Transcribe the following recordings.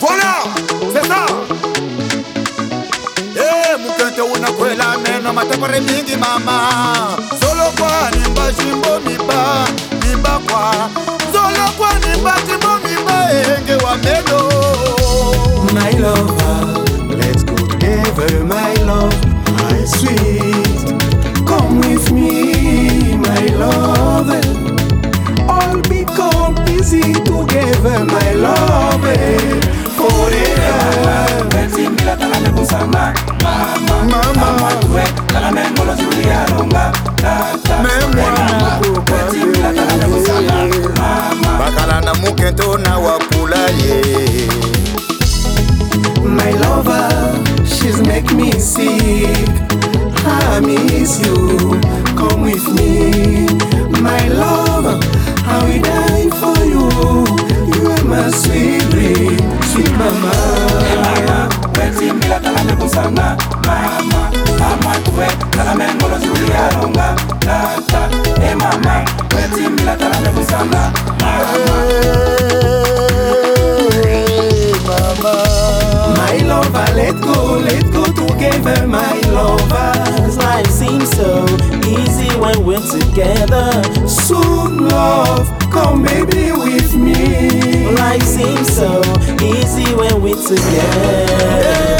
Voilà, c'est ça. Eh, mon cœur una quella nena, ma te corre mingi mamma. Solo qua ni ba jimbo mi ba, mi ba qua. Solo qua ni ba jimbo mi ba, enge wa meno. My lover, let's go together, my love, my sweet. Come with me, my love. All become easy together, my love. bakala na mokento na wapula ye My lover, she's make me sick. I miss you. Come with me. sana mama amakwe talamengolo zuliyalonga tata e mama wetimila talamevu sana My lover, let go, let go together, my lovers. Life seems so easy when we're together. Soon, love, come baby with me. Life seems so easy when we're together.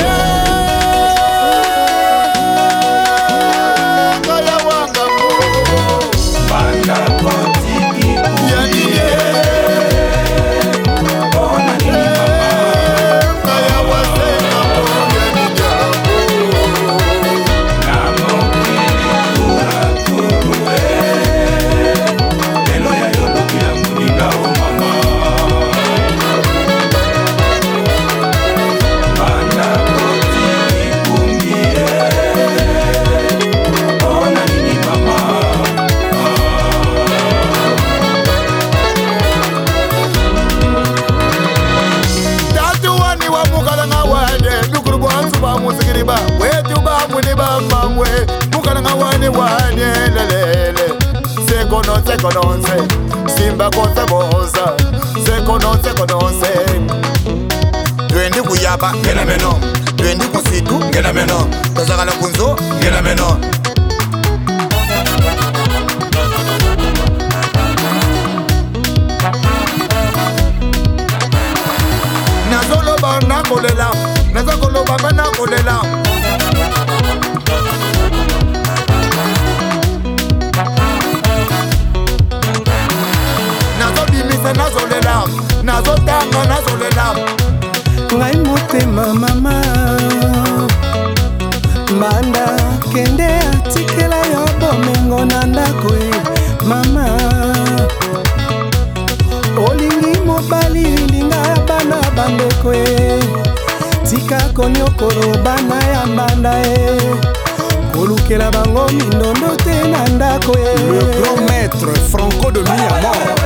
kononse kononse simba konse boza sekononse kononse twendi kuyapa ngena meno twendi kusitu ngena meno tozakala kunzo ngena meno nazoloba nakolola nazakoloba mpe nakolola nazotanga nazolela ngai motema mama mbanda kende atikela yo bomengo na ndako e mama olingi mobali linga ya bana bandeko e tika koniokolo bana ya mbanda e kolukela bango mindondo te na ndako e le grand maître franco de miamor